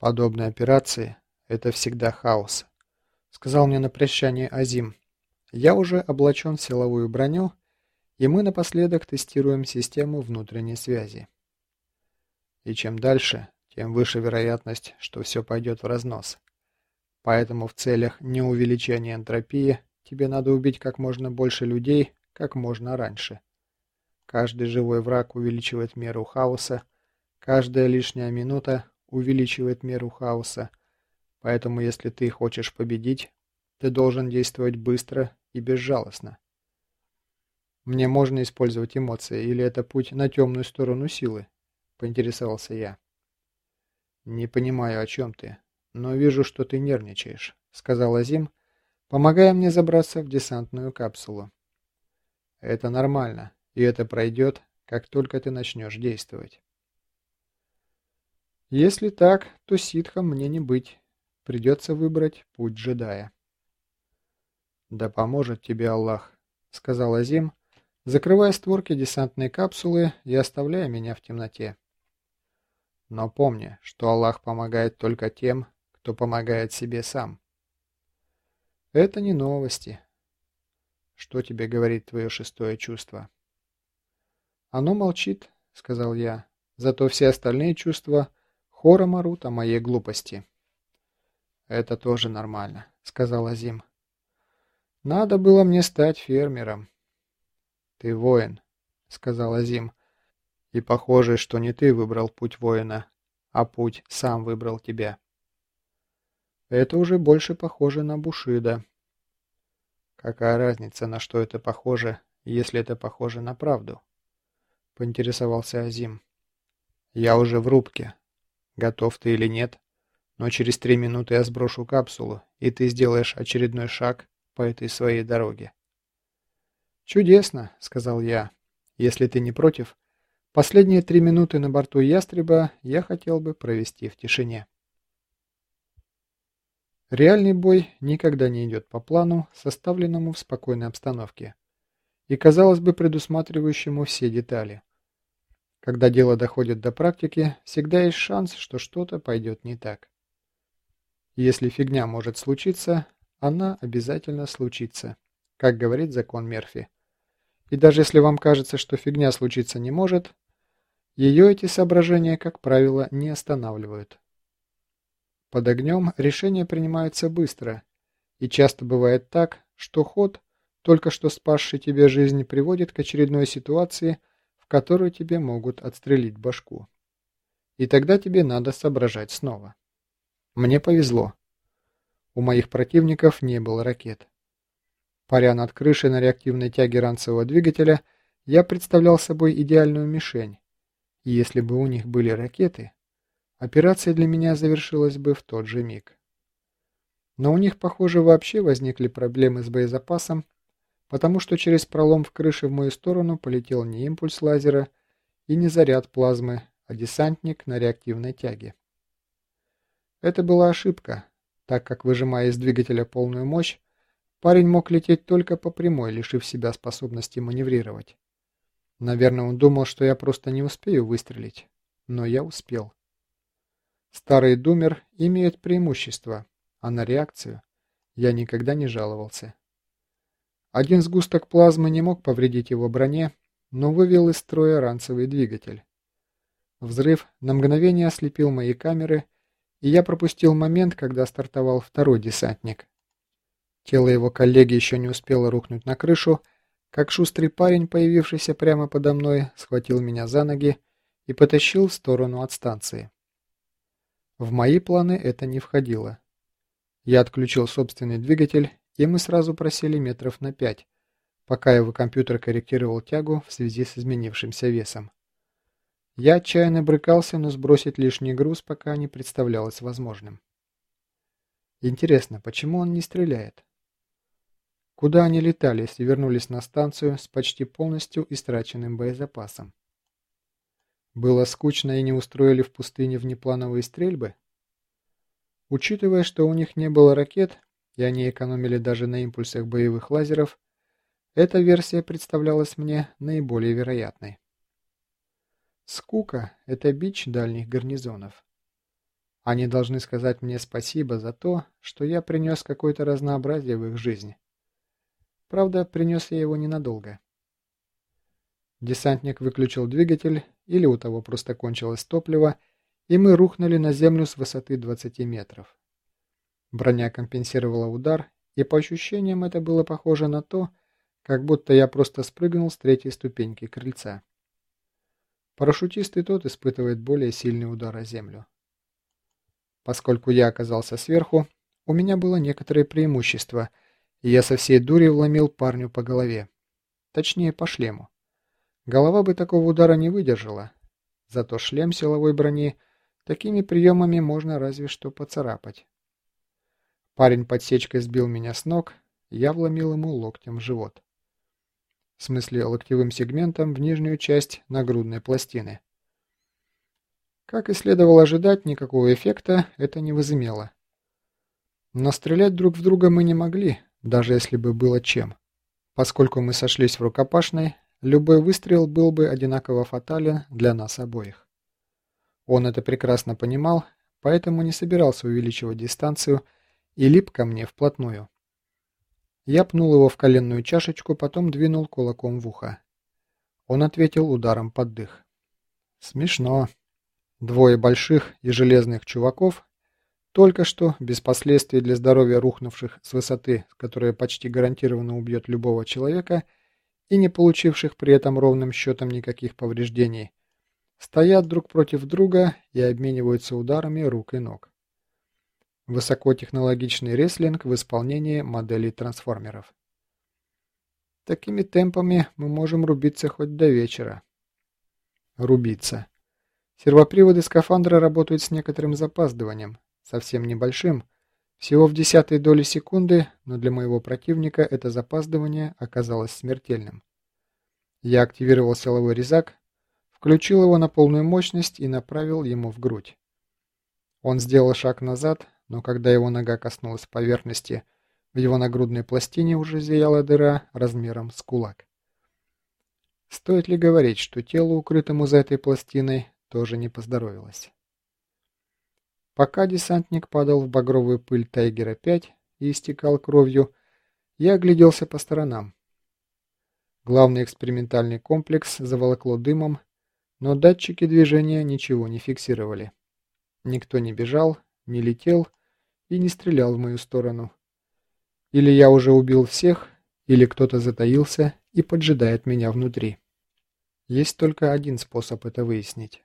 Подобные операции – это всегда хаос, сказал мне на прощание Азим. Я уже облачен в силовую броню, и мы напоследок тестируем систему внутренней связи. И чем дальше, тем выше вероятность, что все пойдет в разнос. Поэтому в целях неувеличения энтропии тебе надо убить как можно больше людей как можно раньше. Каждый живой враг увеличивает меру хаоса, каждая лишняя минута увеличивает меру хаоса, поэтому если ты хочешь победить, ты должен действовать быстро и безжалостно. Мне можно использовать эмоции, или это путь на темную сторону силы? Поинтересовался я. Не понимаю, о чем ты, но вижу, что ты нервничаешь, сказал Азим, помогая мне забраться в десантную капсулу. Это нормально, и это пройдет, как только ты начнешь действовать. Если так, то ситхом мне не быть. Придется выбрать путь джедая. «Да поможет тебе Аллах», — сказал Азим, закрывая створки десантной капсулы и оставляя меня в темноте. «Но помни, что Аллах помогает только тем, кто помогает себе сам». «Это не новости». «Что тебе говорит твое шестое чувство?» «Оно молчит», — сказал я. «Зато все остальные чувства хором орут о моей глупости». «Это тоже нормально», — сказал Азим. «Надо было мне стать фермером». «Ты воин», — сказал Азим. «И похоже, что не ты выбрал путь воина, а путь сам выбрал тебя». «Это уже больше похоже на Бушида». «Какая разница, на что это похоже, если это похоже на правду?» поинтересовался Азим. «Я уже в рубке. Готов ты или нет? Но через три минуты я сброшу капсулу, и ты сделаешь очередной шаг по этой своей дороге». «Чудесно», — сказал я. «Если ты не против, последние три минуты на борту «Ястреба» я хотел бы провести в тишине». Реальный бой никогда не идет по плану, составленному в спокойной обстановке, и, казалось бы, предусматривающему все детали. Когда дело доходит до практики, всегда есть шанс, что что-то пойдет не так. Если фигня может случиться, она обязательно случится, как говорит закон Мерфи. И даже если вам кажется, что фигня случиться не может, ее эти соображения, как правило, не останавливают. Под огнем решения принимаются быстро, и часто бывает так, что ход, только что спасший тебе жизнь, приводит к очередной ситуации – которую тебе могут отстрелить башку. И тогда тебе надо соображать снова. Мне повезло. У моих противников не было ракет. Паря над крышей на реактивной тяге ранцевого двигателя, я представлял собой идеальную мишень. И если бы у них были ракеты, операция для меня завершилась бы в тот же миг. Но у них, похоже, вообще возникли проблемы с боезапасом, потому что через пролом в крыше в мою сторону полетел не импульс лазера и не заряд плазмы, а десантник на реактивной тяге. Это была ошибка, так как, выжимая из двигателя полную мощь, парень мог лететь только по прямой, лишив себя способности маневрировать. Наверное, он думал, что я просто не успею выстрелить, но я успел. Старый думер имеет преимущество, а на реакцию я никогда не жаловался. Один сгусток плазмы не мог повредить его броне, но вывел из строя ранцевый двигатель. Взрыв на мгновение ослепил мои камеры, и я пропустил момент, когда стартовал второй десантник. Тело его коллеги еще не успело рухнуть на крышу, как шустрый парень, появившийся прямо подо мной, схватил меня за ноги и потащил в сторону от станции. В мои планы это не входило. Я отключил собственный двигатель и мы сразу просели метров на пять, пока его компьютер корректировал тягу в связи с изменившимся весом. Я отчаянно брыкался, но сбросить лишний груз пока не представлялось возможным. Интересно, почему он не стреляет? Куда они летали, если вернулись на станцию с почти полностью истраченным боезапасом? Было скучно и не устроили в пустыне внеплановые стрельбы? Учитывая, что у них не было ракет, и они экономили даже на импульсах боевых лазеров, эта версия представлялась мне наиболее вероятной. Скука – это бич дальних гарнизонов. Они должны сказать мне спасибо за то, что я принес какое-то разнообразие в их жизни. Правда, принес я его ненадолго. Десантник выключил двигатель, или у того просто кончилось топливо, и мы рухнули на землю с высоты 20 метров. Броня компенсировала удар, и по ощущениям это было похоже на то, как будто я просто спрыгнул с третьей ступеньки крыльца. Парашютист и тот испытывает более сильный удар о землю. Поскольку я оказался сверху, у меня было некоторое преимущество, и я со всей дури вломил парню по голове. Точнее, по шлему. Голова бы такого удара не выдержала. Зато шлем силовой брони такими приемами можно разве что поцарапать. Парень подсечкой сбил меня с ног, я вломил ему локтем в живот. В смысле локтевым сегментом в нижнюю часть нагрудной пластины. Как и следовало ожидать, никакого эффекта это не возымело. Но стрелять друг в друга мы не могли, даже если бы было чем. Поскольку мы сошлись в рукопашной, любой выстрел был бы одинаково фатален для нас обоих. Он это прекрасно понимал, поэтому не собирался увеличивать дистанцию и лип ко мне вплотную. Я пнул его в коленную чашечку, потом двинул кулаком в ухо. Он ответил ударом под дых. Смешно. Двое больших и железных чуваков, только что, без последствий для здоровья рухнувших с высоты, которая почти гарантированно убьет любого человека, — и не получивших при этом ровным счетом никаких повреждений, стоят друг против друга и обмениваются ударами рук и ног. Высокотехнологичный рестлинг в исполнении моделей трансформеров. Такими темпами мы можем рубиться хоть до вечера. Рубиться. Сервоприводы скафандра работают с некоторым запаздыванием, совсем небольшим, всего в десятой доли секунды, но для моего противника это запаздывание оказалось смертельным. Я активировал силовой резак, включил его на полную мощность и направил ему в грудь. Он сделал шаг назад, но когда его нога коснулась поверхности, в его нагрудной пластине уже зияла дыра размером с кулак. Стоит ли говорить, что телу, укрытому за этой пластиной, тоже не поздоровилось? Пока десантник падал в багровую пыль Тайгера-5 и истекал кровью, я огляделся по сторонам. Главный экспериментальный комплекс заволокло дымом, но датчики движения ничего не фиксировали. Никто не бежал, не летел и не стрелял в мою сторону. Или я уже убил всех, или кто-то затаился и поджидает меня внутри. Есть только один способ это выяснить.